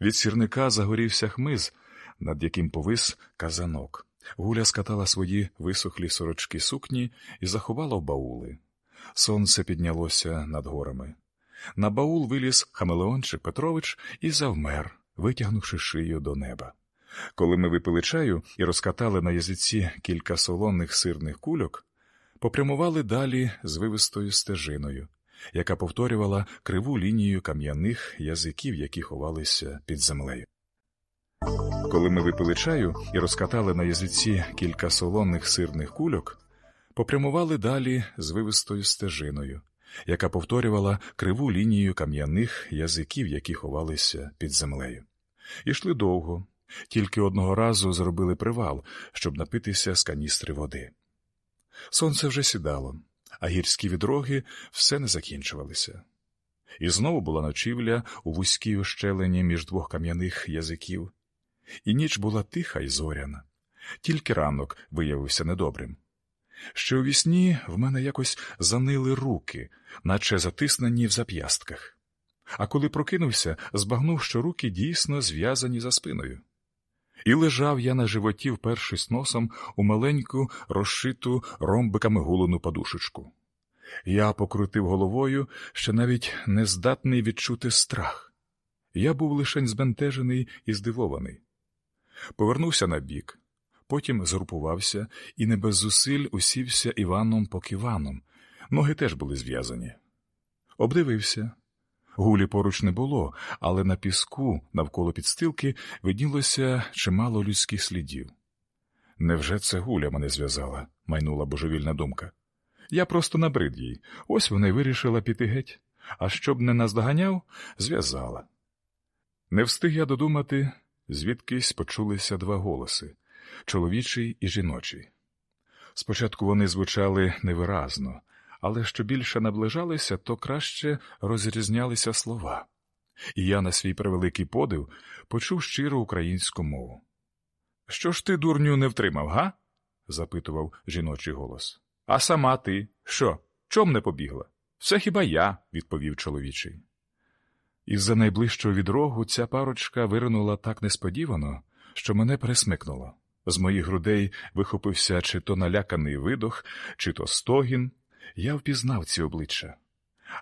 Від сірника загорівся хмиз, над яким повис казанок. Гуля скатала свої висохлі сорочки сукні і заховала в баули. Сонце піднялося над горами. На баул виліз Хамелеончик Петрович і завмер, витягнувши шию до неба. Коли ми випили чаю і розкатали на язиці кілька солоних сирних кульок, попрямували далі з вивистою стежиною, яка повторювала криву лінію кам'яних язиків, які ховалися під землею. Коли ми випили чаю і розкатали на язиці кілька солоних сирних кульок, попрямували далі з вивистою стежиною, яка повторювала криву лінію кам'яних язиків, які ховалися під землею. Ішли довго, тільки одного разу зробили привал, щоб напитися з каністри води. Сонце вже сідало, а гірські відроги все не закінчувалися. І знову була ночівля у вузькій ощелині між двох кам'яних язиків, і ніч була тиха і зоряна, тільки ранок виявився недобрим. Ще у вісні в мене якось занили руки, наче затиснені в зап'ястках. А коли прокинувся, збагнув, що руки дійсно зв'язані за спиною. І лежав я на животі, впершись носом у маленьку, розшиту ромбиками гулену подушечку. Я покрутив головою, що навіть не здатний відчути страх. Я був лишень збентежений і здивований. Повернувся на бік, потім згрупувався і не без зусиль усівся Іваном поківаном. Ноги теж були зв'язані. Обдивився. Гулі поруч не було, але на піску навколо підстилки виднілося чимало людських слідів. Невже це гуля мене зв'язала? майнула божевільна думка. Я просто набрид їй, ось вона й вирішила піти геть, а щоб не наздоганяв, зв'язала. Не встиг я додумати, звідкись почулися два голоси чоловічий і жіночий. Спочатку вони звучали невиразно, але що більше наближалися, то краще розрізнялися слова, і я на свій превеликий подив почув щиру українську мову. Що ж ти, дурню, не втримав, га? запитував жіночий голос. А сама ти що? Чом не побігла? Все хіба я, відповів чоловічий. Із за найближчого відрогу ця парочка виринула так несподівано, що мене пересмикнуло. З моїх грудей вихопився чи то наляканий видох, чи то стогін. Я впізнав ці обличчя.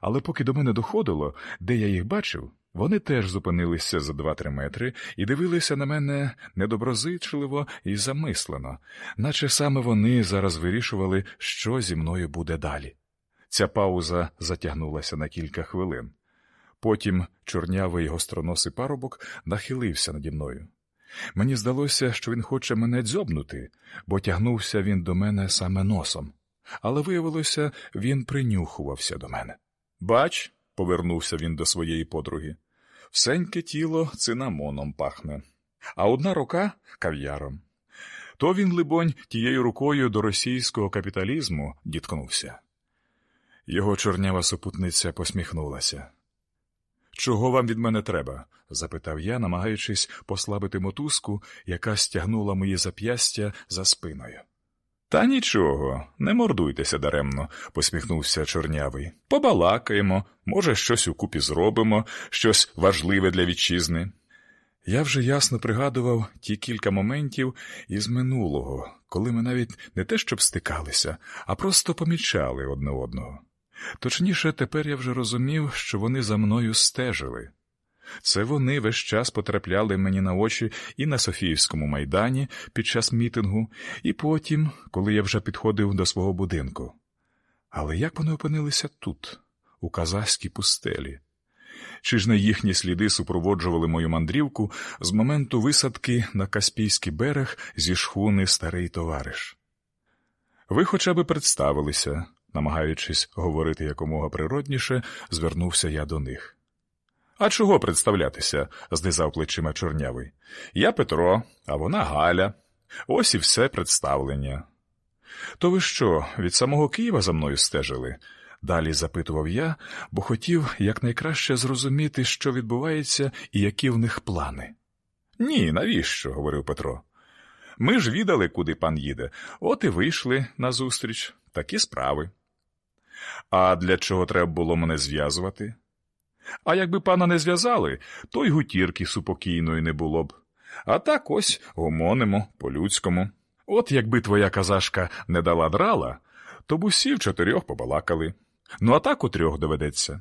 Але поки до мене доходило, де я їх бачив, вони теж зупинилися за два-три метри і дивилися на мене недоброзичливо і замислено, наче саме вони зараз вирішували, що зі мною буде далі. Ця пауза затягнулася на кілька хвилин. Потім чорнявий гостроносий парубок нахилився наді мною. Мені здалося, що він хоче мене дзьобнути, бо тягнувся він до мене саме носом, але виявилося, він принюхувався до мене. Бач, повернувся він до своєї подруги, всеньке тіло цинамоном пахне, а одна рука кав'яром. То він, либонь, тією рукою до російського капіталізму діткнувся. Його чорнява супутниця посміхнулася. Чого вам від мене треба? запитав я, намагаючись послабити мотузку, яка стягнула мої зап'ястя за спиною. Та нічого, не мордуйтеся даремно, посміхнувся чорнявий. Побалакаємо, може, щось укупі зробимо, щось важливе для вітчизни. Я вже ясно пригадував ті кілька моментів із минулого, коли ми навіть не те щоб стикалися, а просто помічали одне одного. Точніше, тепер я вже розумів, що вони за мною стежили. Це вони весь час потрапляли мені на очі і на Софіївському майдані під час мітингу, і потім, коли я вже підходив до свого будинку. Але як вони опинилися тут, у казахській пустелі? Чи ж не їхні сліди супроводжували мою мандрівку з моменту висадки на Каспійський берег зі шхуни старий товариш? Ви хоча б представилися, намагаючись говорити якомога природніше, звернувся я до них. А чого представлятися? знизав плечима чорнявий. Я Петро, а вона Галя. Ось і все представлення. То ви що, від самого Києва за мною стежили? Далі запитував я, бо хотів якнайкраще зрозуміти, що відбувається і які в них плани. Ні, навіщо? говорив Петро. Ми ж відали, куди пан їде, от і вийшли назустріч. Такі справи. А для чого треба було мене зв'язувати? А якби пана не зв'язали, то й гутірки супокійної не було б. А так ось гомонимо по-людському. От якби твоя казашка не дала драла, то б усі в чотирьох побалакали. Ну а так у трьох доведеться.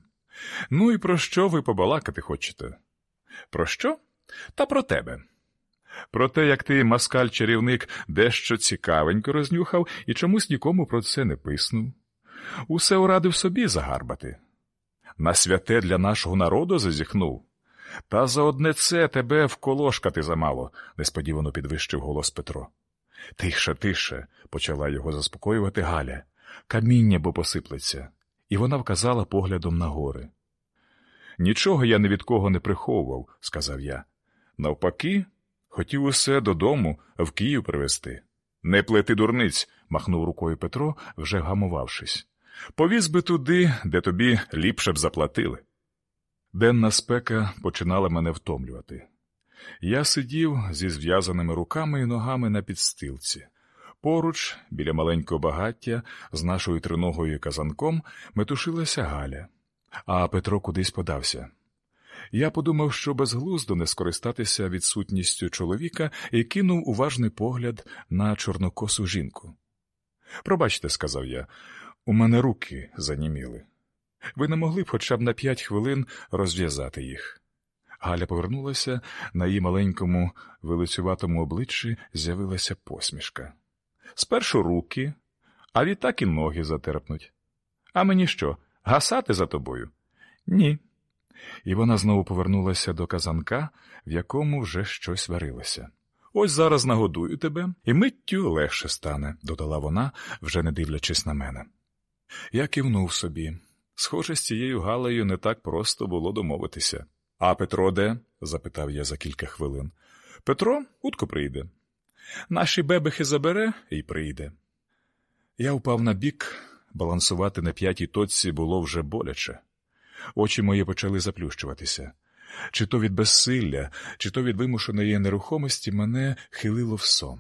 Ну і про що ви побалакати хочете? Про що? Та про тебе. Про те, як ти, маскаль-чарівник, дещо цікавенько рознюхав і чомусь нікому про це не писнув. Усе урадив собі загарбати. На святе для нашого народу зазіхнув. Та за одне це тебе вколошкати замало, несподівано підвищив голос Петро. Тише, тише, почала його заспокоювати Галя. Каміння бо посиплеться, і вона вказала поглядом на гори. Нічого я ні від кого не приховував, сказав я. Навпаки, хотів усе додому, в Київ привезти. Не плети дурниць, махнув рукою Петро, вже вгамувавшись. Повіз би туди, де тобі ліпше б заплатили. Денна спека починала мене втомлювати. Я сидів зі зв'язаними руками і ногами на підстилці. Поруч, біля маленького багаття, з нашою триногою казанком, метушилася Галя, а Петро кудись подався. Я подумав, що безглуздо не скористатися відсутністю чоловіка і кинув уважний погляд на чорнокосу жінку. Пробачте, сказав я, у мене руки заніміли. Ви не могли б хоча б на п'ять хвилин розв'язати їх. Галя повернулася, на її маленькому вилицюватому обличчі з'явилася посмішка. Спершу руки, а відтак і ноги затерпнуть. А мені що, гасати за тобою? Ні. І вона знову повернулася до казанка, в якому вже щось варилося. Ось зараз нагодую тебе, і миттю легше стане, додала вона, вже не дивлячись на мене. Я кивнув собі. Схоже, з цією Галею не так просто було домовитися. А Петро де? запитав я за кілька хвилин. Петро хутко прийде. Наші бебехи забере і прийде. Я впав на бік, балансувати на п'ятій точці було вже боляче. Очі мої почали заплющуватися. Чи то від безсилля, чи то від вимушеної нерухомості мене хилило в сон.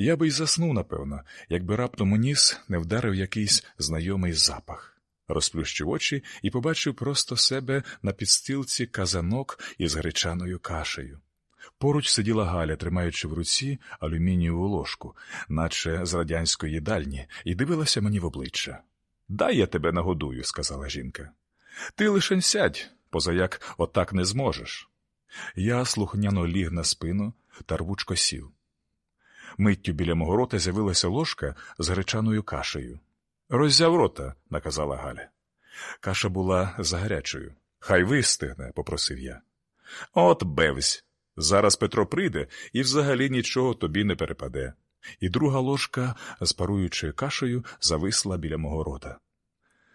Я би й заснув, напевно, якби раптом у ніс не вдарив якийсь знайомий запах. Розплющив очі і побачив просто себе на підстилці казанок із гречаною кашею. Поруч сиділа Галя, тримаючи в руці алюмінієву ложку, наче з радянської їдальні, і дивилася мені в обличчя. Дай я тебе нагодую, сказала жінка. Ти лишень сядь, позаяк отак не зможеш. Я слухняно ліг на спину та рвучко сів. Миттю біля мого рота з'явилася ложка з гречаною кашею. Роззяв рота, наказала Галя. Каша була загарячою. Хай вистигне, попросив я. От бевсь. Зараз Петро прийде і взагалі нічого тобі не перепаде. І друга ложка з паруючою кашею зависла біля мого рота.